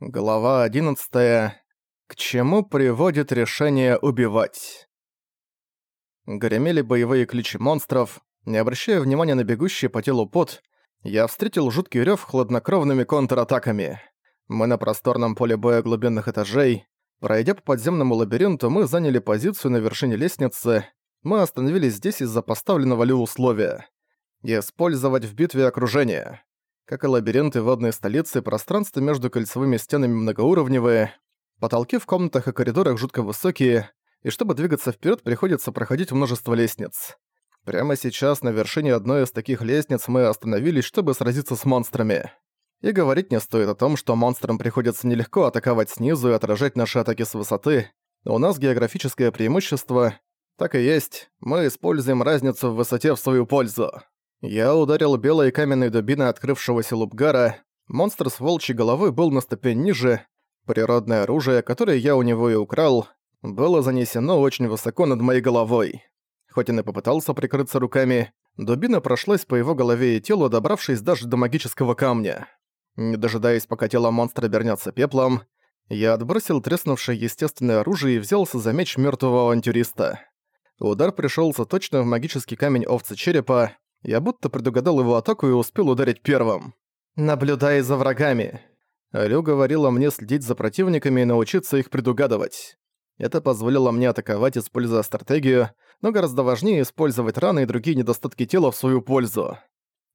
Глава 11. К чему приводит решение убивать? Гремели боевые ключи монстров. Не обращая внимания на бегущий по телу пот, я встретил жуткий рёв хладнокровными контратаками. Мы на просторном поле боя глубинных этажей. Пройдя по подземному лабиринту, мы заняли позицию на вершине лестницы. Мы остановились здесь из-за поставленного Лю условия. Использовать в битве окружение. Как и лабиринты водной столицы, пространство между кольцевыми стенами многоуровневые, потолки в комнатах и коридорах жутко высокие, и чтобы двигаться вперед, приходится проходить множество лестниц. Прямо сейчас на вершине одной из таких лестниц мы остановились, чтобы сразиться с монстрами. И говорить не стоит о том, что монстрам приходится нелегко атаковать снизу и отражать наши атаки с высоты. У нас географическое преимущество. Так и есть, мы используем разницу в высоте в свою пользу. Я ударил белой каменной дубиной открывшегося лупгара. Монстр с волчьей головы был на ступень ниже. Природное оружие, которое я у него и украл, было занесено очень высоко над моей головой. Хоть он и попытался прикрыться руками, дубина прошлась по его голове и телу, добравшись даже до магического камня. Не дожидаясь, пока тело монстра вернется пеплом, я отбросил треснувшее естественное оружие и взялся за меч мертвого авантюриста. Удар пришелся точно в магический камень овцы черепа, я будто предугадал его атаку и успел ударить первым. «Наблюдай за врагами». Лю говорила мне следить за противниками и научиться их предугадывать. Это позволило мне атаковать, используя стратегию, но гораздо важнее использовать раны и другие недостатки тела в свою пользу.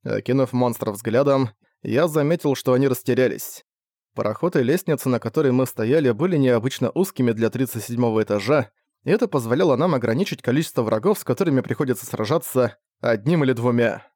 Окинув монстров взглядом, я заметил, что они растерялись. Проход и лестница, на которой мы стояли, были необычно узкими для 37 этажа, и это позволяло нам ограничить количество врагов, с которыми приходится сражаться, одним или двумя.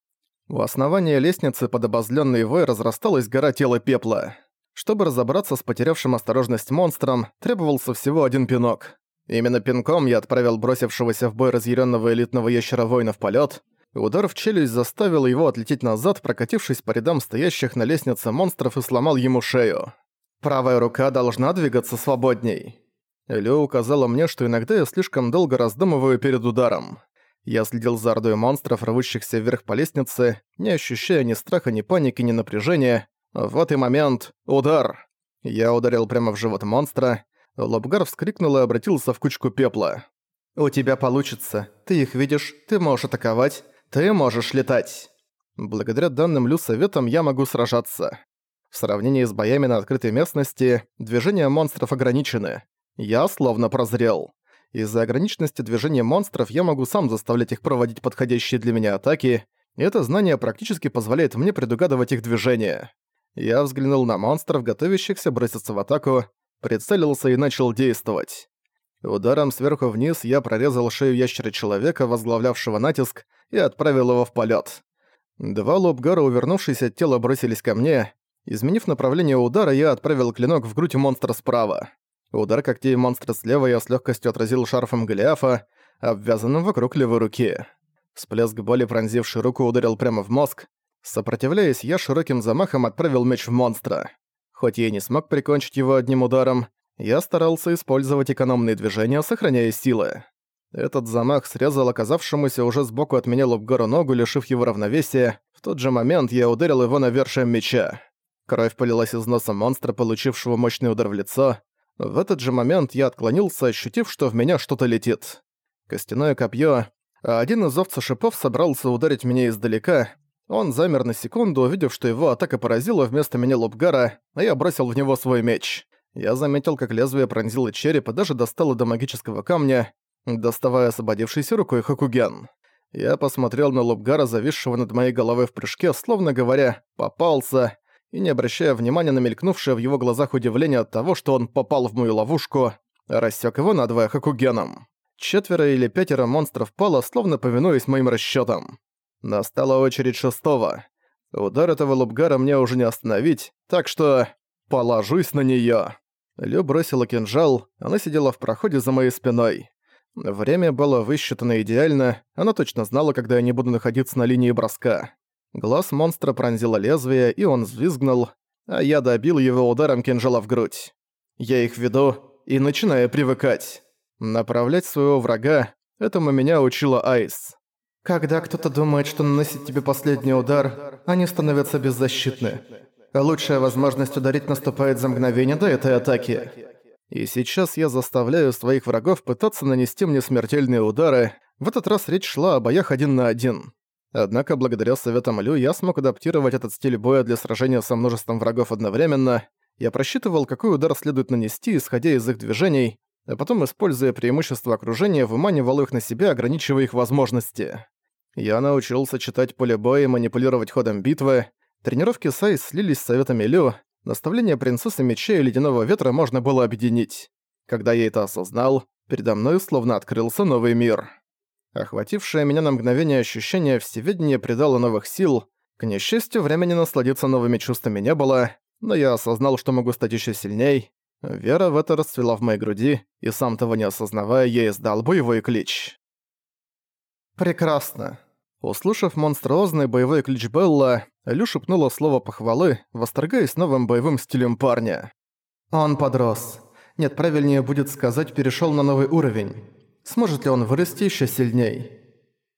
У основания лестницы под обозлённый вой разрасталась гора тела пепла. Чтобы разобраться с потерявшим осторожность монстром, требовался всего один пинок. Именно пинком я отправил бросившегося в бой разъяренного элитного ящера-воина в полет. Удар в челюсть заставил его отлететь назад, прокатившись по рядам стоящих на лестнице монстров и сломал ему шею. «Правая рука должна двигаться свободней». Лё указала мне, что иногда я слишком долго раздумываю перед ударом. Я следил за ордой монстров, рвущихся вверх по лестнице, не ощущая ни страха, ни паники, ни напряжения. В этот момент — удар! Я ударил прямо в живот монстра. Лобгар вскрикнул и обратился в кучку пепла. «У тебя получится. Ты их видишь, ты можешь атаковать, ты можешь летать». Благодаря данным Лю советам я могу сражаться. В сравнении с боями на открытой местности, движения монстров ограничены. Я словно прозрел. Из-за ограниченности движения монстров я могу сам заставлять их проводить подходящие для меня атаки, и это знание практически позволяет мне предугадывать их движения. Я взглянул на монстров, готовящихся броситься в атаку, прицелился и начал действовать. Ударом сверху вниз я прорезал шею ящера-человека, возглавлявшего натиск, и отправил его в полет. Два лобгара, увернувшись от тела, бросились ко мне. Изменив направление удара, я отправил клинок в грудь монстра справа. Удар когтей монстра слева я с легкостью отразил шарфом Голиафа, обвязанным вокруг левой руки. Всплеск боли, пронзивший руку, ударил прямо в мозг. Сопротивляясь, я широким замахом отправил меч в монстра. Хоть я и не смог прикончить его одним ударом, я старался использовать экономные движения, сохраняя силы. Этот замах срезал оказавшемуся уже сбоку от меня Лобгору ногу, лишив его равновесия. В тот же момент я ударил его навершием меча. Кровь полилась из носа монстра, получившего мощный удар в лицо. В этот же момент я отклонился, ощутив, что в меня что-то летит. Костяное копье, а один из овца шипов собрался ударить меня издалека. Он замер на секунду, увидев, что его атака поразила вместо меня Лобгара, а я бросил в него свой меч. Я заметил, как лезвие пронзило череп и даже достало до магического камня, доставая освободившейся рукой Хакуген. Я посмотрел на Лобгара, зависшего над моей головой в прыжке, словно говоря «попался», и не обращая внимания на мелькнувшее в его глазах удивление от того, что он попал в мою ловушку, рассек его надвое Хакугеном. Четверо или пятеро монстров пало, словно повинуясь моим расчетам. Настала очередь шестого. Удар этого лубгара мне уже не остановить, так что... положусь на нее. Лю бросила кинжал, она сидела в проходе за моей спиной. Время было высчитано идеально, она точно знала, когда я не буду находиться на линии броска. Глаз монстра пронзило лезвие, и он взвизгнул, а я добил его ударом кинжала в грудь. Я их веду и начинаю привыкать. Направлять своего врага — этому меня учила Айс. Когда кто-то думает, что наносит тебе последний удар, они становятся беззащитны. Лучшая возможность ударить наступает за мгновение до этой атаки. И сейчас я заставляю своих врагов пытаться нанести мне смертельные удары. В этот раз речь шла о боях один на один. Однако благодаря советам Лю я смог адаптировать этот стиль боя для сражения со множеством врагов одновременно. Я просчитывал, какой удар следует нанести, исходя из их движений, а потом, используя преимущество окружения, выманивал их на себя, ограничивая их возможности. Я научился читать поле боя и манипулировать ходом битвы. Тренировки Сай слились с советами Лю, наставления принцессы меча и ледяного ветра можно было объединить. Когда я это осознал, передо мной словно открылся новый мир. Охватившее меня на мгновение ощущение всеведения придало новых сил. К несчастью, времени насладиться новыми чувствами не было, но я осознал, что могу стать еще сильней. Вера в это расцвела в моей груди, и сам того не осознавая, я издал боевой клич. «Прекрасно». Услышав монструозный боевой клич Белла, Лю шепнула слово похвалы, восторгаясь новым боевым стилем парня. «Он подрос. Нет, правильнее будет сказать, перешел на новый уровень. Сможет ли он вырасти еще сильней?»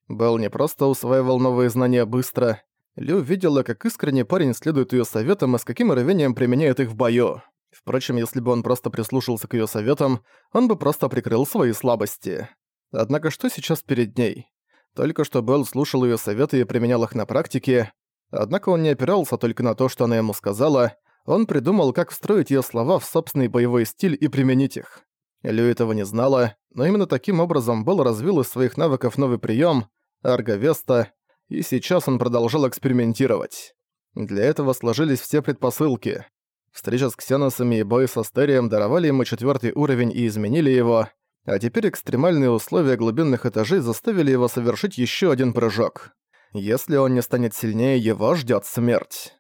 Белл не просто усваивал новые знания быстро. Лю видела, как искренне парень следует ее советам и с каким рвением применяет их в бою. Впрочем, если бы он просто прислушался к ее советам, он бы просто прикрыл свои слабости. Однако что сейчас перед ней? Только что Белл слушал ее советы и применял их на практике. Однако он не опирался только на то, что она ему сказала, он придумал, как встроить ее слова в собственный боевой стиль и применить их. Лю этого не знала, но именно таким образом Белл развил из своих навыков новый прием Арговеста, и сейчас он продолжал экспериментировать. Для этого сложились все предпосылки. Встреча с Ксеносами и бой со Стерием даровали ему четвертый уровень и изменили его, а теперь экстремальные условия глубинных этажей заставили его совершить еще один прыжок. Если он не станет сильнее, его ждет смерть.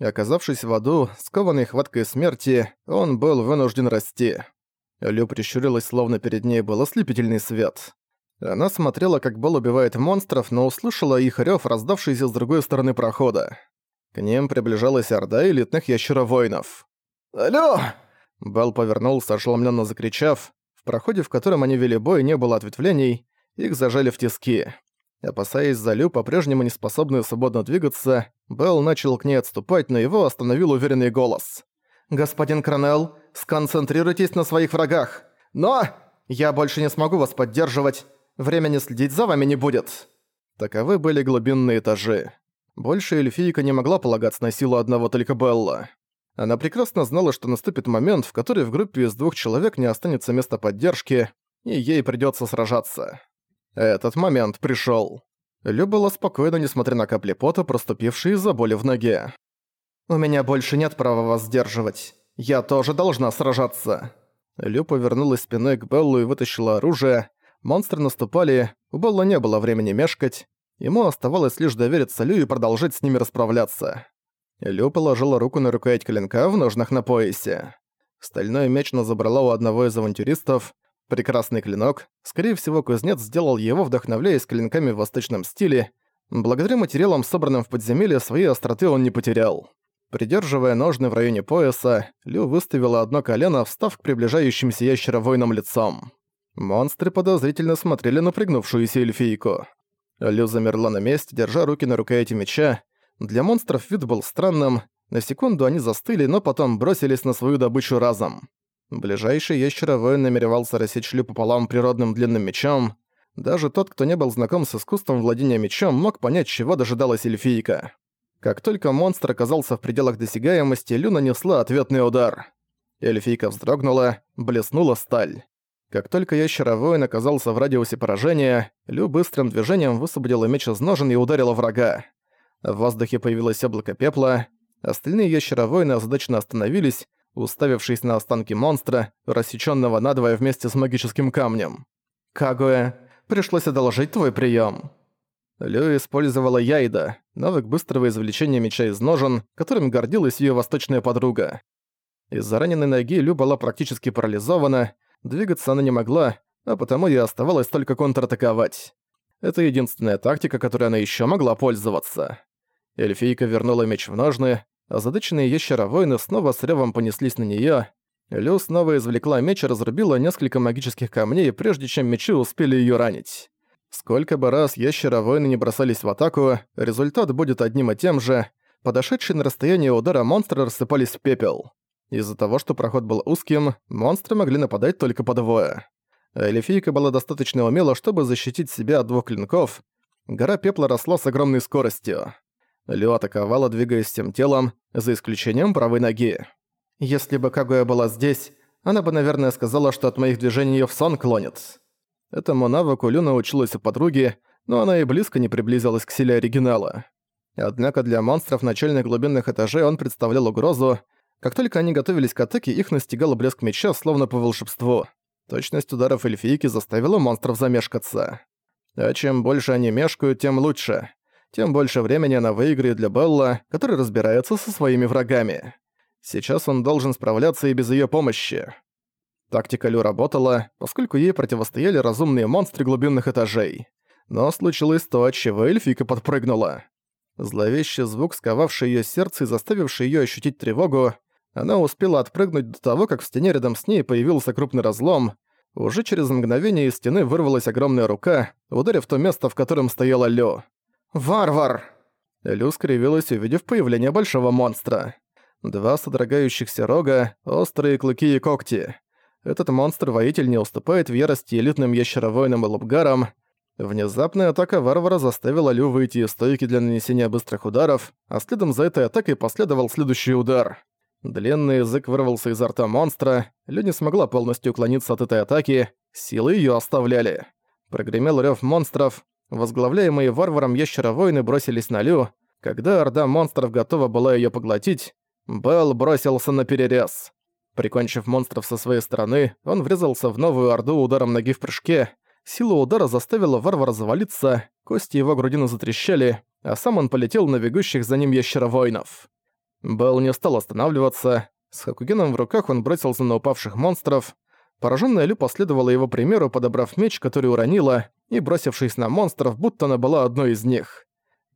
Оказавшись в аду, скованной хваткой смерти, он был вынужден расти. Лю прищурилась, словно перед ней был ослепительный свет. Она смотрела, как Бол убивает монстров, но услышала их рёв, раздавшийся с другой стороны прохода. К ним приближалась орда элитных ящеровоинов. «Алло!» Белл повернулся, ошеломленно закричав. В проходе, в котором они вели бой, не было ответвлений, их зажали в тиски. Опасаясь за Лю, по-прежнему не способную свободно двигаться, Белл начал к ней отступать, но его остановил уверенный голос. «Господин Кронелл, сконцентрируйтесь на своих врагах! Но! Я больше не смогу вас поддерживать! Времени следить за вами не будет!» Таковы были глубинные этажи. Больше эльфийка не могла полагаться на силу одного только Белла. Она прекрасно знала, что наступит момент, в который в группе из двух человек не останется места поддержки, и ей придётся сражаться. Этот момент пришёл. Лю была спокойна, несмотря на капли пота, проступившие из-за боли в ноге. «У меня больше нет права вас сдерживать. Я тоже должна сражаться». Лю повернулась спиной к Беллу и вытащила оружие. Монстры наступали, у Белла не было времени мешкать. Ему оставалось лишь довериться Лю и продолжать с ними расправляться. Лю положила руку на рукоять клинка в ножнах на поясе. Стальной меч она забрала у одного из авантюристов. Прекрасный клинок. Скорее всего, кузнец сделал его, вдохновляясь клинками в восточном стиле. Благодаря материалам, собранным в подземелье, своей остроты он не потерял. Придерживая ножны в районе пояса, Лю выставила одно колено, встав к приближающимся ящеровойным лицом. Монстры подозрительно смотрели на пригнувшуюся эльфийку. Лю замерла на месте, держа руки на рукояти меча. Для монстров вид был странным. На секунду они застыли, но потом бросились на свою добычу разом. Ближайший ящеровой намеревался рассечь Лю пополам природным длинным мечом. Даже тот, кто не был знаком с искусством владения мечом, мог понять, чего дожидалась эльфийка. Как только монстр оказался в пределах досягаемости, Лю нанесла ответный удар. Эльфийка вздрогнула, блеснула сталь. Как только ящеровоин оказался в радиусе поражения, Лю быстрым движением высвободила меч из ножен и ударила врага. В воздухе появилось облако пепла, остальные ящеровоины озадаченно остановились, уставившись на останки монстра, рассечённого надвое вместе с магическим камнем. «Кагуэ, пришлось одолжить твой приём». Лю использовала Яйда, навык быстрого извлечения меча из ножен, которым гордилась её восточная подруга. Из-за раненой ноги Лю была практически парализована, Двигаться она не могла, а потому ей оставалось только контратаковать. Это единственная тактика, которой она еще могла пользоваться. Эльфийка вернула меч в ножны, а задаченные ящеровоины снова с ревом понеслись на нее. Лю снова извлекла меч и разрубила несколько магических камней, прежде чем мечи успели ее ранить. Сколько бы раз ящеровоины не бросались в атаку, результат будет одним и тем же. подошедшие на расстояние удара монстры рассыпались в пепел. Из-за того, что проход был узким, монстры могли нападать только по двое. Эльфийка была достаточно умела, чтобы защитить себя от двух клинков. Гора пепла росла с огромной скоростью. Лю атаковала, двигаясь всем телом, за исключением правой ноги. Если бы Кагуя была здесь, она бы, наверное, сказала, что от моих движений её в сон клонит. Этому навыку Лю научилась у подруги, но она и близко не приблизилась к силе оригинала. Однако для монстров начальных глубинных этажей он представлял угрозу. Как только они готовились к атаке, их настигал блеск меча, словно по волшебству. Точность ударов эльфийки заставила монстров замешкаться. А чем больше они мешкают, тем лучше. Тем больше времени она выиграет для Белла, который разбирается со своими врагами. Сейчас он должен справляться и без её помощи. Тактика Лю работала, поскольку ей противостояли разумные монстры глубинных этажей. Но случилось то, от чего эльфийка подпрыгнула. Зловещий звук, сковавший её сердце и заставивший её ощутить тревогу, она успела отпрыгнуть до того, как в стене рядом с ней появился крупный разлом. Уже через мгновение из стены вырвалась огромная рука, ударив то место, в котором стояла Лю. «Варвар!» Лю скривилась, увидев появление большого монстра. Два содрогающихся рога, острые клыки и когти. Этот монстр-воитель не уступает в ярости элитным ящеровойным и лобгарам. Внезапная атака варвара заставила Лю выйти из стойки для нанесения быстрых ударов, а следом за этой атакой последовал следующий удар. Длинный язык вырвался изо рта монстра, Лю не смогла полностью уклониться от этой атаки, силы её оставляли. Прогремел рёв монстров, возглавляемые варваром ящеровойны бросились на Лю, когда орда монстров готова была её поглотить, Белл бросился на перерез. Прикончив монстров со своей стороны, он врезался в новую орду ударом ноги в прыжке. Сила удара заставила варвара завалиться, кости его грудины затрещали, а сам он полетел на бегущих за ним ящеровоинов. Белл не стал останавливаться. С Хакугеном в руках он бросился на упавших монстров. Пораженная Лю последовала его примеру, подобрав меч, который уронила, и бросившись на монстров, будто она была одной из них.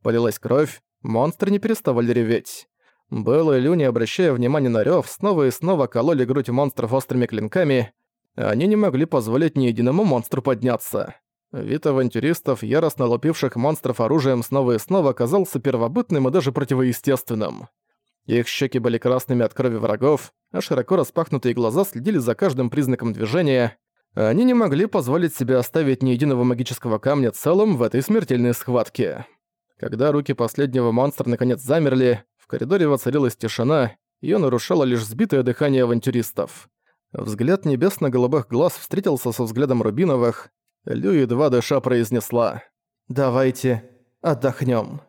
Полилась кровь, монстры не переставали реветь. Белл и Лю, не обращая внимания на рёв, снова и снова кололи грудь монстров острыми клинками. Они не могли позволить ни единому монстру подняться. Вид авантюристов, яростно лупивших монстров оружием снова и снова, казался первобытным и даже противоестественным. Их щеки были красными от крови врагов, а широко распахнутые глаза следили за каждым признаком движения. Они не могли позволить себе оставить ни единого магического камня целым в этой смертельной схватке. Когда руки последнего монстра наконец замерли, коридоре воцарилась тишина, её нарушало лишь сбитое дыхание авантюристов. Взгляд небесно-голубых глаз встретился со взглядом рубиновых. Лю едва дыша произнесла «Давайте отдохнём».